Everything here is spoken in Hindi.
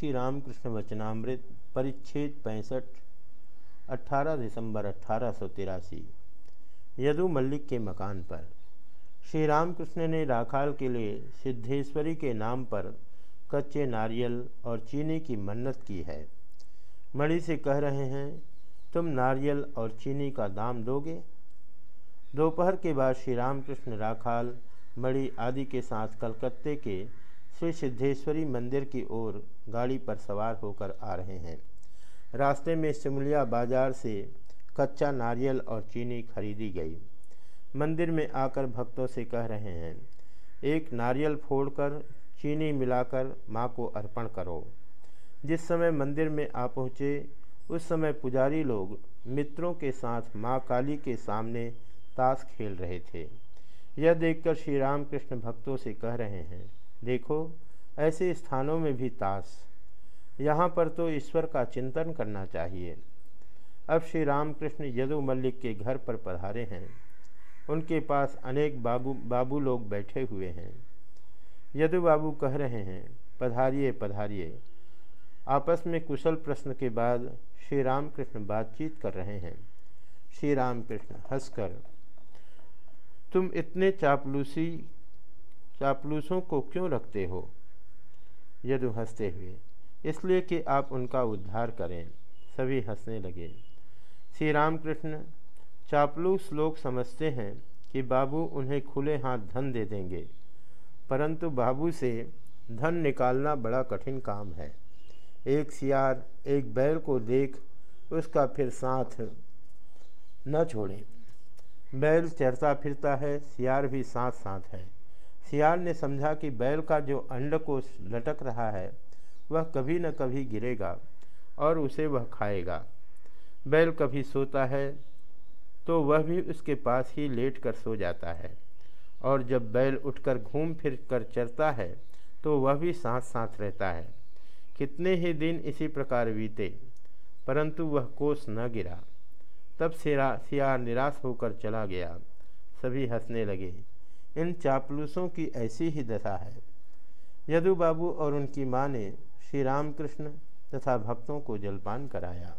श्री रामकृष्ण वचनामृत परिच्छेद पैंसठ 18 दिसंबर अठारह यदु मल्लिक के मकान पर। श्री रामकृष्ण ने राखाल के लिए सिद्धेश्वरी के नाम पर कच्चे नारियल और चीनी की मन्नत की है। मणि से कह रहे हैं, तुम नारियल और चीनी का दाम दोगे? दोपहर के बाद श्री रामकृष्ण राखाल, मणि आदि के साथ कलकत्ते के श्री सिद्धेश्वरी मंदिर की ओर गाड़ी पर सवार होकर आ रहे हैं। रास्ते में सिमलिया बाज़ार से कच्चा नारियल और चीनी खरीदी गई। मंदिर में आकर भक्तों से कह रहे हैं, एक नारियल फोड़कर चीनी मिलाकर माँ को अर्पण करो। जिस समय मंदिर में आ पहुँचे, उस समय पुजारी लोग मित्रों के साथ माँ काली के सामने ताश खेल रहे थे। यह देखकर श्री रामकृष्ण भक्तों से कह रहे हैं देखो, ऐसे स्थानों में भी ताश यहाँ पर तो ईश्वर का चिंतन करना चाहिए। अब श्री रामकृष्ण यदु मल्लिक के घर पर पधारे हैं। उनके पास अनेक बाबू बाबू लोग बैठे हुए हैं। यदु बाबू कह रहे हैं, पधारिए पधारिए। आपस में कुशल प्रश्न के बाद श्री रामकृष्ण बातचीत कर रहे हैं। श्री रामकृष्ण हंसकर, तुम इतने चापलूसी चापलूसों को क्यों रखते हो? यदु हँसते हुए, इसलिए कि आप उनका उद्धार करें। सभी हंसने लगे। श्री रामकृष्ण चापलूस लोग समझते हैं कि बाबू उन्हें खुले हाथ धन दे देंगे, परंतु बाबू से धन निकालना बड़ा कठिन काम है। एक सियार, एक बैल को देख उसका फिर साथ न छोड़ें। बैल चरता फिरता है, सियार भी साथ साथ है। सियार ने समझा कि बैल का जो अंडकोश लटक रहा है, वह कभी न कभी गिरेगा और उसे वह खाएगा। बैल कभी सोता है तो वह भी उसके पास ही लेट कर सो जाता है। और जब बैल उठकर घूम फिर कर चरता है तो वह भी साथ साथ रहता है। कितने ही दिन इसी प्रकार बीते, परंतु वह कोस न गिरा। तब सिरा, सियार निराश होकर चला गया। सभी हंसने लगे। इन चापलूसों की ऐसी ही दशा है। यदु बाबू और उनकी माँ ने श्री रामकृष्ण तथा भक्तों को जलपान कराया।